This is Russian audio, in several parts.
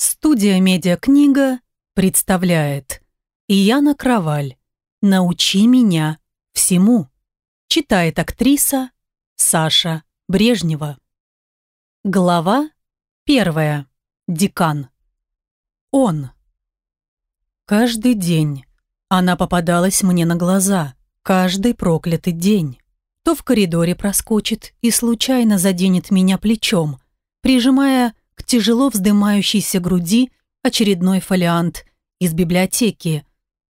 Студия «Медиакнига» представляет Яна Кроваль «Научи меня всему». Читает актриса Саша Брежнева. Глава первая. Декан. Он. Каждый день она попадалась мне на глаза, каждый проклятый день. То в коридоре проскочит и случайно заденет меня плечом, прижимая к тяжело вздымающейся груди очередной фолиант из библиотеки,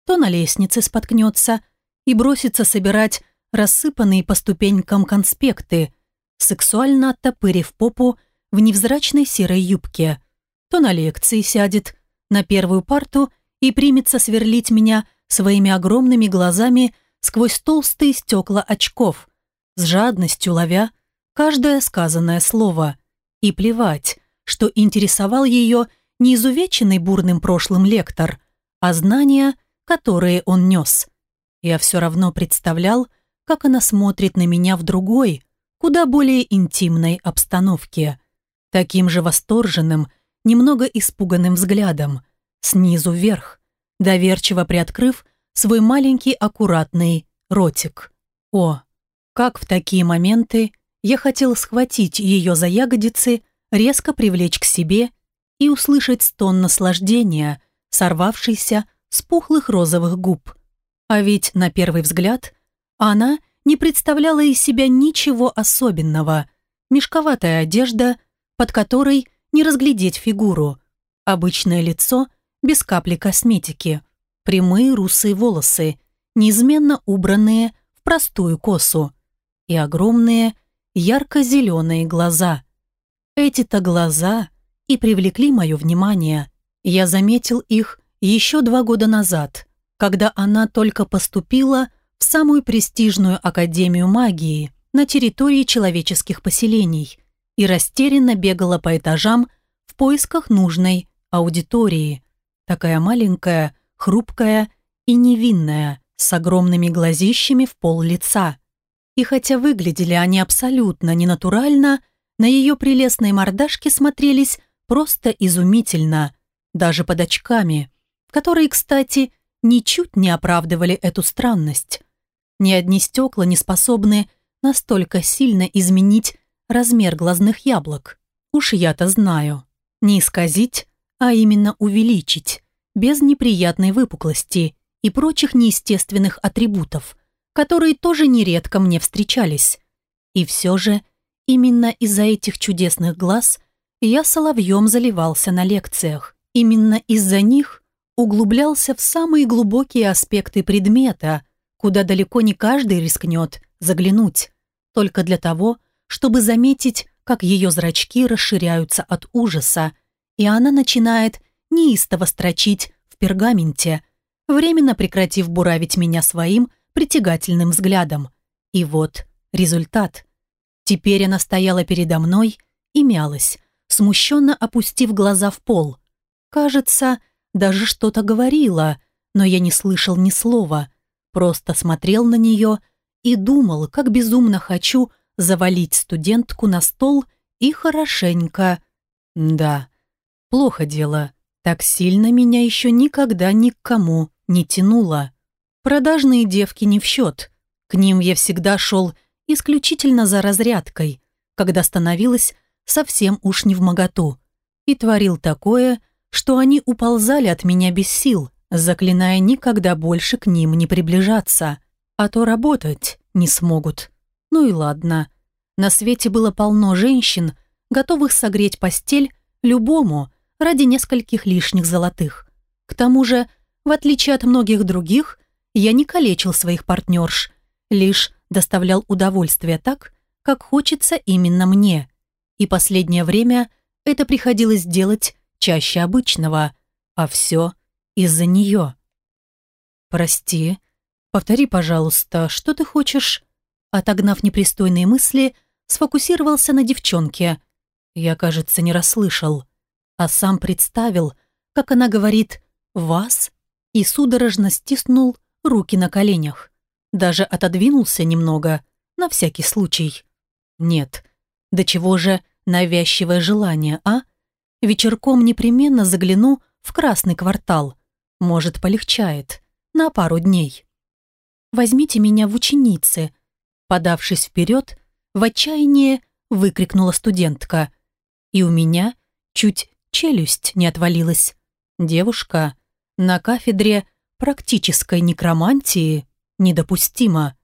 то на лестнице споткнется и бросится собирать рассыпанные по ступенькам конспекты, сексуально оттопырив попу в невзрачной серой юбке, то на лекции сядет на первую парту и примется сверлить меня своими огромными глазами сквозь толстые стекла очков, с жадностью ловя каждое сказанное слово. И плевать, что интересовал ее не изувеченный бурным прошлым лектор, а знания, которые он нес. Я все равно представлял, как она смотрит на меня в другой, куда более интимной обстановке. Таким же восторженным, немного испуганным взглядом, снизу вверх, доверчиво приоткрыв свой маленький аккуратный ротик. О, как в такие моменты я хотел схватить ее за ягодицы резко привлечь к себе и услышать стон наслаждения, сорвавшийся с пухлых розовых губ. А ведь, на первый взгляд, она не представляла из себя ничего особенного. Мешковатая одежда, под которой не разглядеть фигуру, обычное лицо без капли косметики, прямые русые волосы, неизменно убранные в простую косу и огромные ярко-зеленые глаза – эти-то глаза и привлекли мое внимание. Я заметил их еще два года назад, когда она только поступила в самую престижную Академию магии на территории человеческих поселений и растерянно бегала по этажам в поисках нужной аудитории. Такая маленькая, хрупкая и невинная, с огромными глазищами в пол лица. И хотя выглядели они абсолютно ненатурально, на ее прелестной мордашке смотрелись просто изумительно, даже под очками, которые, кстати, ничуть не оправдывали эту странность. Ни одни стекла не способны настолько сильно изменить размер глазных яблок. Уж я-то знаю. Не исказить, а именно увеличить, без неприятной выпуклости и прочих неестественных атрибутов, которые тоже нередко мне встречались. И все же – Именно из-за этих чудесных глаз я соловьем заливался на лекциях. Именно из-за них углублялся в самые глубокие аспекты предмета, куда далеко не каждый рискнет заглянуть, только для того, чтобы заметить, как ее зрачки расширяются от ужаса, и она начинает неистово строчить в пергаменте, временно прекратив буравить меня своим притягательным взглядом. И вот результат. Теперь она стояла передо мной и мялась, смущенно опустив глаза в пол. Кажется, даже что-то говорила, но я не слышал ни слова, просто смотрел на нее и думал, как безумно хочу завалить студентку на стол и хорошенько. Да, плохо дело, так сильно меня еще никогда ни к кому не тянуло. Продажные девки не в счет, к ним я всегда шел исключительно за разрядкой, когда становилось совсем уж не в моготу, и творил такое, что они уползали от меня без сил, заклиная никогда больше к ним не приближаться, а то работать не смогут. Ну и ладно. На свете было полно женщин, готовых согреть постель любому ради нескольких лишних золотых. К тому же, в отличие от многих других, я не калечил своих партнерш, лишь доставлял удовольствие так, как хочется именно мне. И последнее время это приходилось делать чаще обычного, а все из-за нее. «Прости, повтори, пожалуйста, что ты хочешь?» Отогнав непристойные мысли, сфокусировался на девчонке. Я, кажется, не расслышал, а сам представил, как она говорит «вас» и судорожно стиснул руки на коленях. Даже отодвинулся немного, на всякий случай. Нет, до чего же навязчивое желание, а? Вечерком непременно загляну в красный квартал. Может, полегчает. На пару дней. Возьмите меня в ученицы. Подавшись вперед, в отчаянии выкрикнула студентка. И у меня чуть челюсть не отвалилась. Девушка на кафедре практической некромантии недопустимо.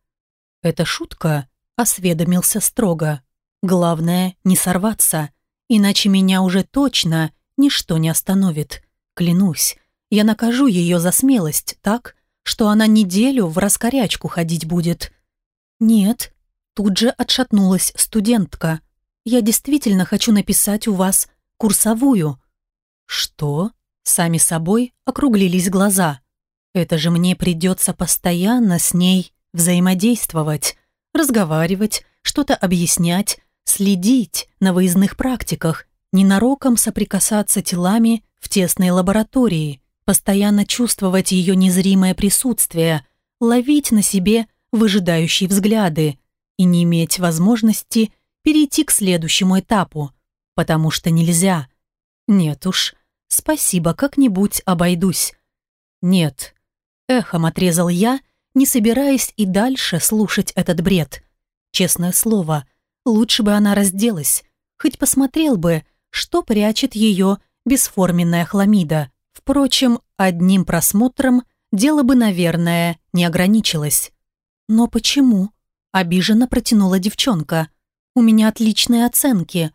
Это шутка, осведомился строго. Главное, не сорваться, иначе меня уже точно ничто не остановит. Клянусь, я накажу ее за смелость так, что она неделю в раскорячку ходить будет. Нет, тут же отшатнулась студентка. Я действительно хочу написать у вас курсовую. Что? Сами собой округлились глаза. Это же мне придется постоянно с ней взаимодействовать, разговаривать, что-то объяснять, следить на выездных практиках, ненароком соприкасаться телами в тесной лаборатории, постоянно чувствовать ее незримое присутствие, ловить на себе выжидающие взгляды и не иметь возможности перейти к следующему этапу, потому что нельзя. Нет уж, спасибо, как-нибудь обойдусь. Нет, эхом отрезал я, не собираясь и дальше слушать этот бред. Честное слово, лучше бы она разделась, хоть посмотрел бы, что прячет ее бесформенная хламида. Впрочем, одним просмотром дело бы, наверное, не ограничилось. «Но почему?» – обиженно протянула девчонка. «У меня отличные оценки».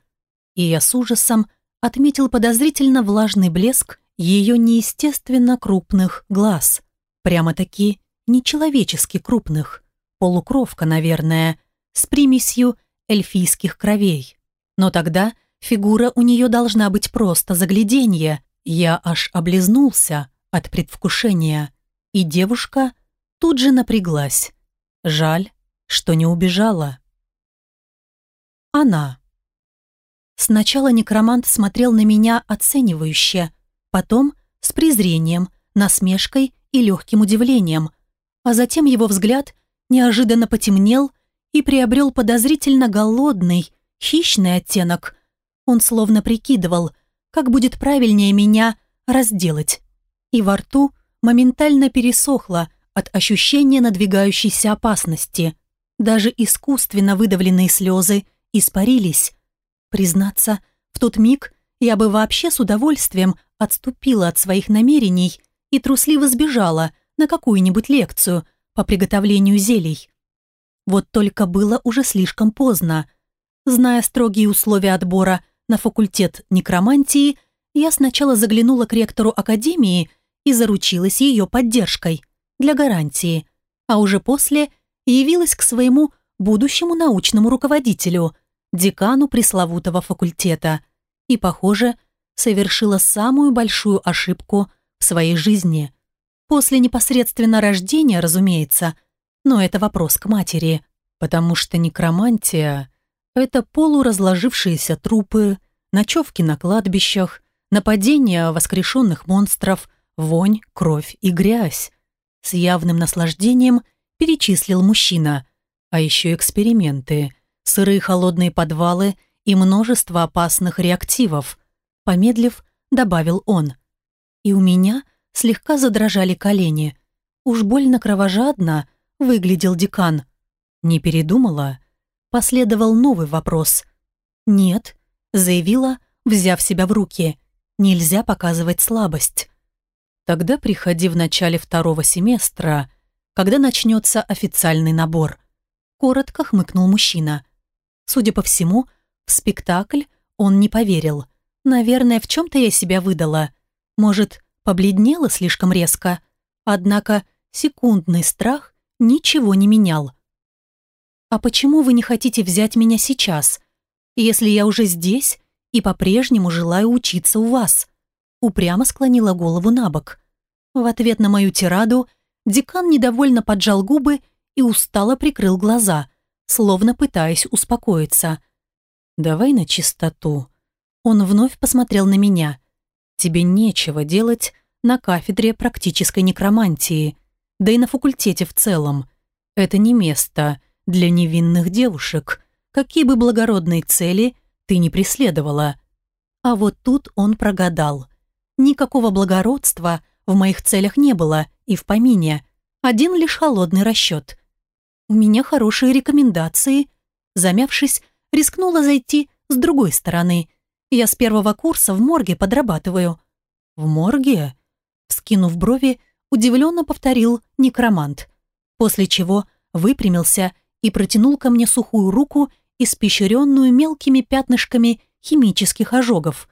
И я с ужасом отметил подозрительно влажный блеск ее неестественно крупных глаз. Прямо-таки нечеловечески крупных. Полукровка, наверное, с примесью эльфийских кровей. Но тогда фигура у нее должна быть просто загляденье, я аж облизнулся от предвкушения, и девушка тут же напряглась. Жаль, что не убежала. Она. Сначала некромант смотрел на меня оценивающе, потом с презрением, насмешкой и легким удивлением, а затем его взгляд неожиданно потемнел и приобрел подозрительно голодный, хищный оттенок. Он словно прикидывал, как будет правильнее меня разделать. И во рту моментально пересохло от ощущения надвигающейся опасности. Даже искусственно выдавленные слезы испарились. Признаться, в тот миг я бы вообще с удовольствием отступила от своих намерений и трусливо сбежала на какую-нибудь лекцию по приготовлению зелий. Вот только было уже слишком поздно. Зная строгие условия отбора на факультет некромантии, я сначала заглянула к ректору академии и заручилась ее поддержкой для гарантии, а уже после явилась к своему будущему научному руководителю, декану пресловутого факультета, и, похоже, совершила самую большую ошибку в своей жизни. После непосредственно рождения, разумеется, но это вопрос к матери, потому что некромантия это полуразложившиеся трупы, ночевки на кладбищах, нападения воскрешенных монстров, вонь, кровь и грязь. С явным наслаждением перечислил мужчина. А еще эксперименты, сырые холодные подвалы и множество опасных реактивов. Помедлив, добавил он. И у меня слегка задрожали колени. Уж больно кровожадно выглядел декан. Не передумала? Последовал новый вопрос. «Нет», — заявила, взяв себя в руки. «Нельзя показывать слабость». «Тогда приходи в начале второго семестра, когда начнется официальный набор», — коротко хмыкнул мужчина. Судя по всему, в спектакль он не поверил. Наверное, в чем-то я себя выдала. Может, побледнела слишком резко. Однако секундный страх ничего не менял. «А почему вы не хотите взять меня сейчас, если я уже здесь и по-прежнему желаю учиться у вас?» Упрямо склонила голову на бок. В ответ на мою тираду декан недовольно поджал губы и устало прикрыл глаза, словно пытаясь успокоиться. «Давай на чистоту». Он вновь посмотрел на меня. «Тебе нечего делать на кафедре практической некромантии, да и на факультете в целом. Это не место, для невинных девушек, какие бы благородные цели ты не преследовала. А вот тут он прогадал. Никакого благородства в моих целях не было и в помине. Один лишь холодный расчет. У меня хорошие рекомендации. Замявшись, рискнула зайти с другой стороны. Я с первого курса в морге подрабатываю. В морге? Скинув брови, удивленно повторил некромант. После чего выпрямился и протянул ко мне сухую руку, испещренную мелкими пятнышками химических ожогов.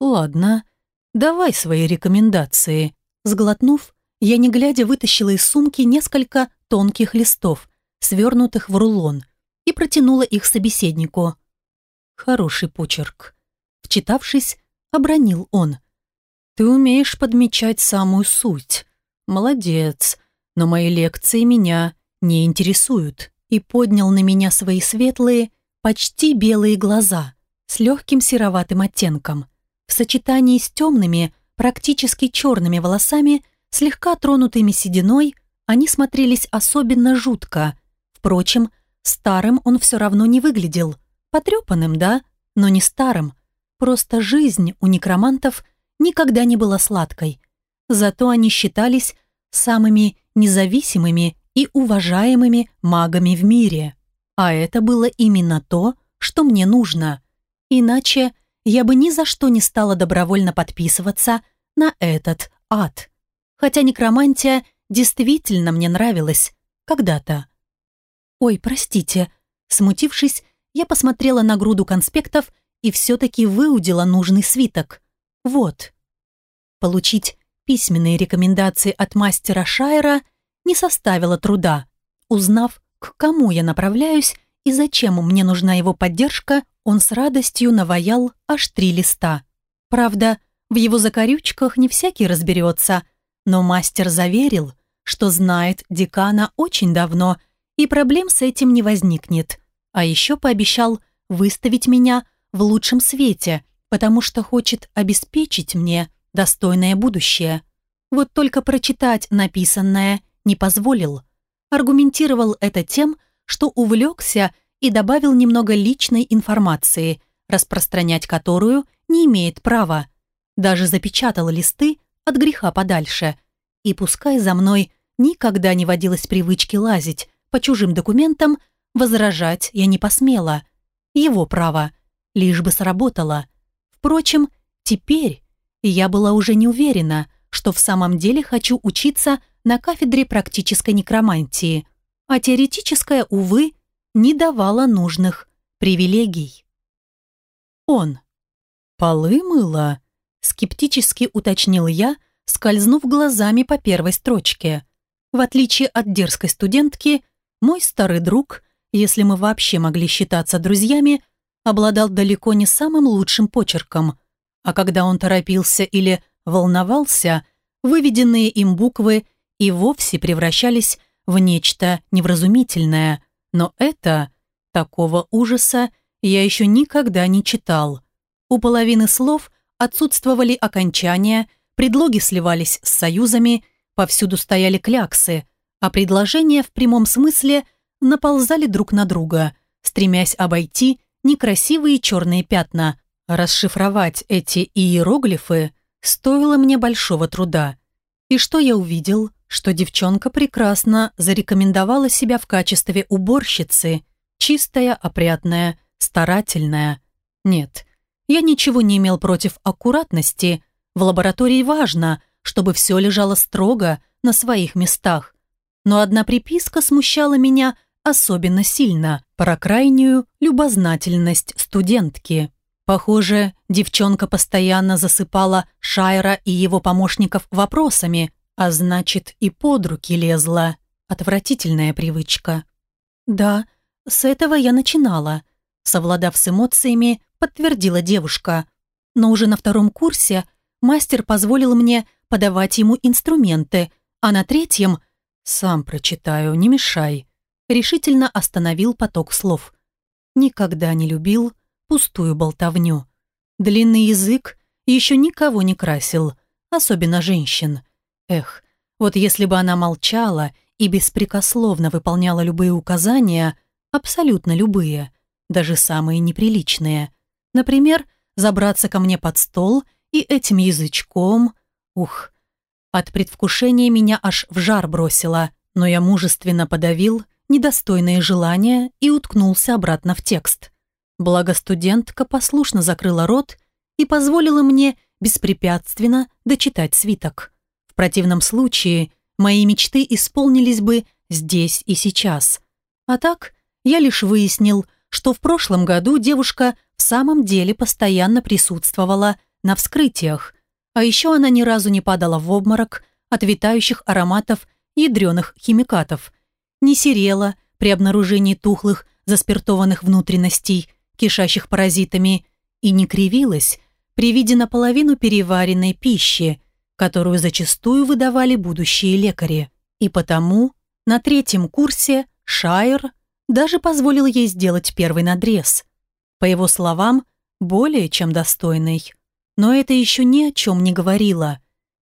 «Ладно, давай свои рекомендации». Сглотнув, я не глядя вытащила из сумки несколько тонких листов, свернутых в рулон, и протянула их собеседнику. Хороший почерк. Вчитавшись, обронил он. «Ты умеешь подмечать самую суть. Молодец, но мои лекции меня не интересуют». И поднял на меня свои светлые, почти белые глаза с легким сероватым оттенком. В сочетании с темными, практически черными волосами, слегка тронутыми сединой, они смотрелись особенно жутко. Впрочем, старым он все равно не выглядел. Потрепанным, да, но не старым. Просто жизнь у некромантов никогда не была сладкой. Зато они считались самыми независимыми и уважаемыми магами в мире. А это было именно то, что мне нужно. Иначе я бы ни за что не стала добровольно подписываться на этот ад. Хотя некромантия действительно мне нравилась когда-то. «Ой, простите», смутившись, я посмотрела на груду конспектов и все-таки выудила нужный свиток. Вот. Получить письменные рекомендации от мастера Шайра не составило труда. Узнав, к кому я направляюсь и зачем мне нужна его поддержка, он с радостью наваял аж три листа. Правда, в его закорючках не всякий разберется, но мастер заверил, что знает декана очень давно, и проблем с этим не возникнет. А еще пообещал выставить меня в лучшем свете, потому что хочет обеспечить мне достойное будущее. Вот только прочитать написанное не позволил. Аргументировал это тем, что увлекся и добавил немного личной информации, распространять которую не имеет права. Даже запечатал листы от греха подальше. И пускай за мной никогда не водилось привычки лазить по чужим документам, возражать я не посмела. Его право, лишь бы сработало. Впрочем, теперь я была уже не уверена, что в самом деле хочу учиться на кафедре практической некромантии, а теоретическая, увы, не давала нужных привилегий. Он. «Полы мыла?» – скептически уточнил я, скользнув глазами по первой строчке. В отличие от дерзкой студентки, мой старый друг, если мы вообще могли считаться друзьями, обладал далеко не самым лучшим почерком, а когда он торопился или волновался, выведенные им буквы и вовсе превращались в нечто невразумительное, но это, такого ужаса, я еще никогда не читал. У половины слов отсутствовали окончания, предлоги сливались с союзами, повсюду стояли кляксы, а предложения в прямом смысле наползали друг на друга, стремясь обойти некрасивые черные пятна. Расшифровать эти иероглифы стоило мне большого труда. И что я увидел? что девчонка прекрасно зарекомендовала себя в качестве уборщицы, чистая, опрятная, старательная. Нет, я ничего не имел против аккуратности. В лаборатории важно, чтобы все лежало строго на своих местах. Но одна приписка смущала меня особенно сильно про крайнюю любознательность студентки. Похоже, девчонка постоянно засыпала Шайра и его помощников вопросами, а значит, и под руки лезла. Отвратительная привычка. Да, с этого я начинала. Совладав с эмоциями, подтвердила девушка. Но уже на втором курсе мастер позволил мне подавать ему инструменты, а на третьем «Сам прочитаю, не мешай», решительно остановил поток слов. Никогда не любил пустую болтовню. Длинный язык еще никого не красил, особенно женщин. Эх, вот если бы она молчала и беспрекословно выполняла любые указания, абсолютно любые, даже самые неприличные. Например, забраться ко мне под стол и этим язычком... Ух, от предвкушения меня аж в жар бросило, но я мужественно подавил недостойные желания и уткнулся обратно в текст. Благо студентка послушно закрыла рот и позволила мне беспрепятственно дочитать свиток. В противном случае мои мечты исполнились бы здесь и сейчас. А так я лишь выяснил, что в прошлом году девушка в самом деле постоянно присутствовала на вскрытиях, а еще она ни разу не падала в обморок от витающих ароматов ядреных химикатов, не серела при обнаружении тухлых заспиртованных внутренностей, кишащих паразитами, и не кривилась при виде наполовину переваренной пищи, которую зачастую выдавали будущие лекари. И потому на третьем курсе Шайер даже позволил ей сделать первый надрез. По его словам, более чем достойный. Но это еще ни о чем не говорило.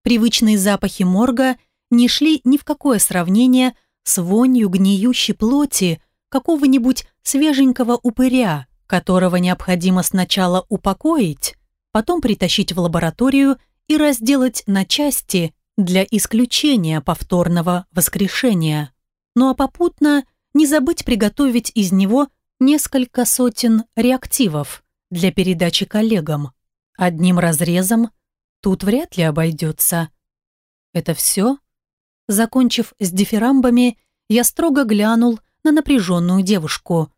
Привычные запахи морга не шли ни в какое сравнение с вонью гниющей плоти какого-нибудь свеженького упыря, которого необходимо сначала упокоить, потом притащить в лабораторию и разделать на части для исключения повторного воскрешения. Ну а попутно не забыть приготовить из него несколько сотен реактивов для передачи коллегам. Одним разрезом тут вряд ли обойдется. Это все? Закончив с дифирамбами, я строго глянул на напряженную девушку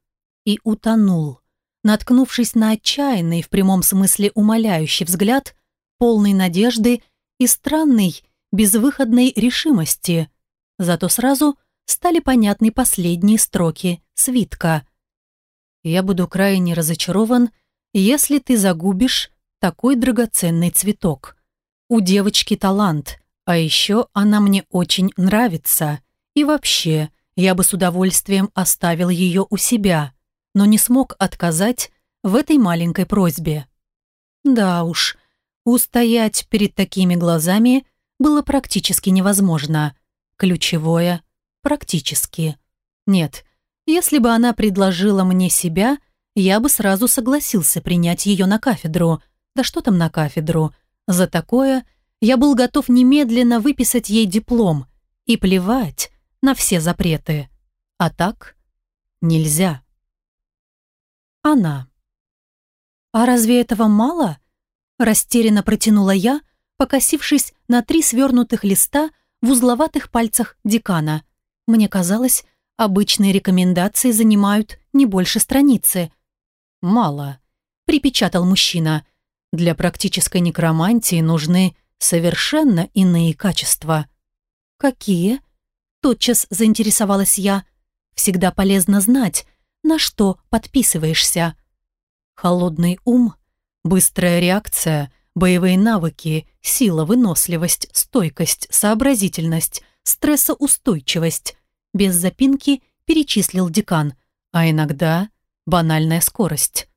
и утонул, наткнувшись на отчаянный, в прямом смысле умоляющий взгляд, полный надежды и странной, безвыходной решимости. Зато сразу стали понятны последние строки свитка. «Я буду крайне разочарован, если ты загубишь такой драгоценный цветок. У девочки талант, а еще она мне очень нравится. И вообще, я бы с удовольствием оставил ее у себя, но не смог отказать в этой маленькой просьбе. Да уж, устоять перед такими глазами было практически невозможно. Ключевое Практически. Нет, если бы она предложила мне себя, я бы сразу согласился принять ее на кафедру. Да что там на кафедру? За такое я был готов немедленно выписать ей диплом и плевать на все запреты. А так нельзя. Она. «А разве этого мало?» Растерянно протянула я, покосившись на три свернутых листа в узловатых пальцах декана – мне казалось, обычные рекомендации занимают не больше страницы. «Мало», — припечатал мужчина. «Для практической некромантии нужны совершенно иные качества». «Какие?» — тотчас заинтересовалась я. «Всегда полезно знать, на что подписываешься». «Холодный ум, быстрая реакция», боевые навыки, сила, выносливость, стойкость, сообразительность, стрессоустойчивость. Без запинки перечислил декан, а иногда банальная скорость.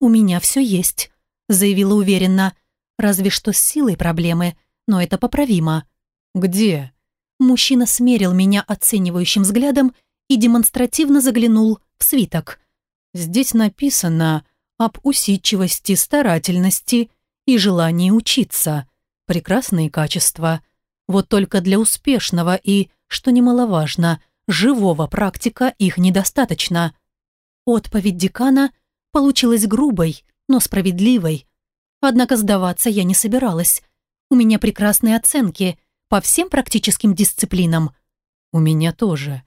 «У меня все есть», — заявила уверенно. «Разве что с силой проблемы, но это поправимо». «Где?» Мужчина смерил меня оценивающим взглядом и демонстративно заглянул в свиток. «Здесь написано об усидчивости, старательности и желании учиться. Прекрасные качества. Вот только для успешного и, что немаловажно, живого практика их недостаточно. Отповедь декана получилась грубой, но справедливой. Однако сдаваться я не собиралась. У меня прекрасные оценки по всем практическим дисциплинам. У меня тоже.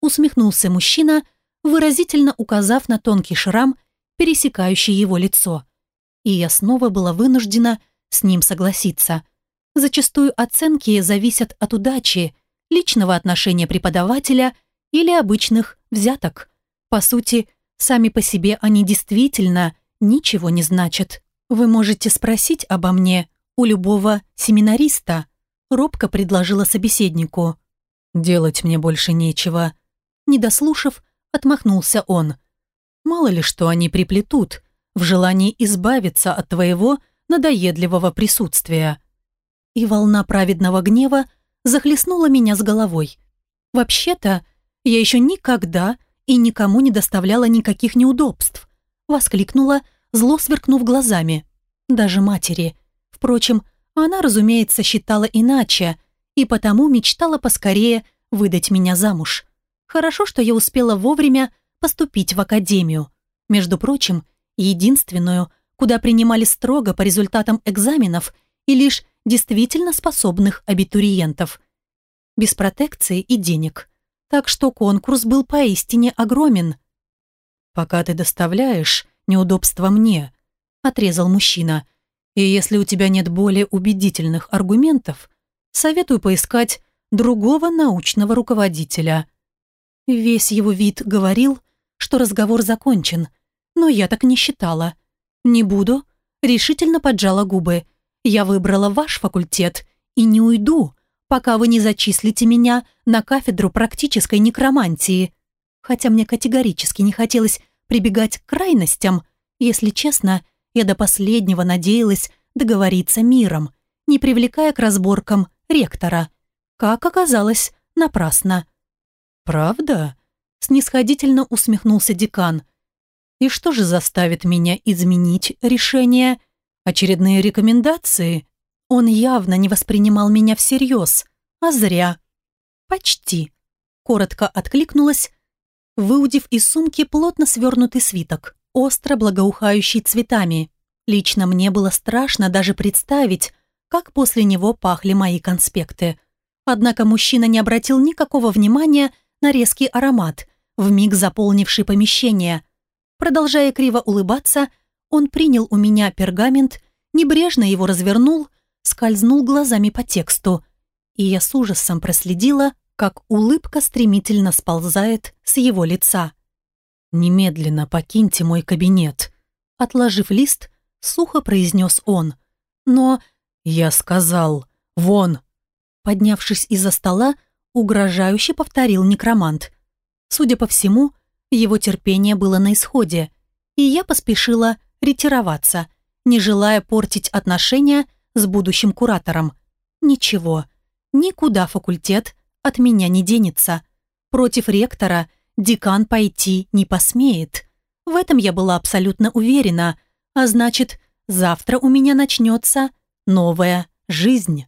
Усмехнулся мужчина, выразительно указав на тонкий шрам, пересекающий его лицо. И я снова была вынуждена с ним согласиться. Зачастую оценки зависят от удачи, личного отношения преподавателя или обычных взяток. По сути, сами по себе они действительно ничего не значат. Вы можете спросить обо мне у любого семинариста, робко предложила собеседнику. Делать мне больше нечего. Не дослушав, отмахнулся он. Мало ли что они приплетут в желании избавиться от твоего надоедливого присутствия и волна праведного гнева захлестнула меня с головой. «Вообще-то, я еще никогда и никому не доставляла никаких неудобств», воскликнула, зло сверкнув глазами. даже матери. Впрочем, она, разумеется, считала иначе, и потому мечтала поскорее выдать меня замуж. Хорошо, что я успела вовремя поступить в академию. Между прочим, единственную, куда принимали строго по результатам экзаменов и лишь действительно способных абитуриентов. Без протекции и денег. Так что конкурс был поистине огромен. «Пока ты доставляешь неудобства мне», — отрезал мужчина. «И если у тебя нет более убедительных аргументов, советую поискать другого научного руководителя». Весь его вид говорил, что разговор закончен, но я так не считала. «Не буду», — решительно поджала губы. «Я выбрала ваш факультет и не уйду, пока вы не зачислите меня на кафедру практической некромантии». Хотя мне категорически не хотелось прибегать к крайностям, если честно, я до последнего надеялась договориться миром, не привлекая к разборкам ректора. Как оказалось, напрасно. «Правда?» – снисходительно усмехнулся декан. «И что же заставит меня изменить решение? Очередные рекомендации?» Он явно не воспринимал меня всерьез, а зря. «Почти», – коротко откликнулась, выудив из сумки плотно свернутый свиток, остро благоухающий цветами. Лично мне было страшно даже представить, как после него пахли мои конспекты. Однако мужчина не обратил никакого внимания на резкий аромат, вмиг заполнивший помещение. Продолжая криво улыбаться, он принял у меня пергамент, небрежно его развернул, скользнул глазами по тексту, и я с ужасом проследила, как улыбка стремительно сползает с его лица. «Немедленно покиньте мой кабинет», — отложив лист, сухо произнес он. «Но...» «Я сказал, вон!» Поднявшись из-за стола, угрожающе повторил некромант. Судя по всему, его терпение было на исходе, и я поспешила ретироваться, не желая портить отношения с будущим куратором. Ничего, никуда факультет от меня не денется. Против ректора декан пойти не посмеет. В этом я была абсолютно уверена, а значит, завтра у меня начнется новая жизнь.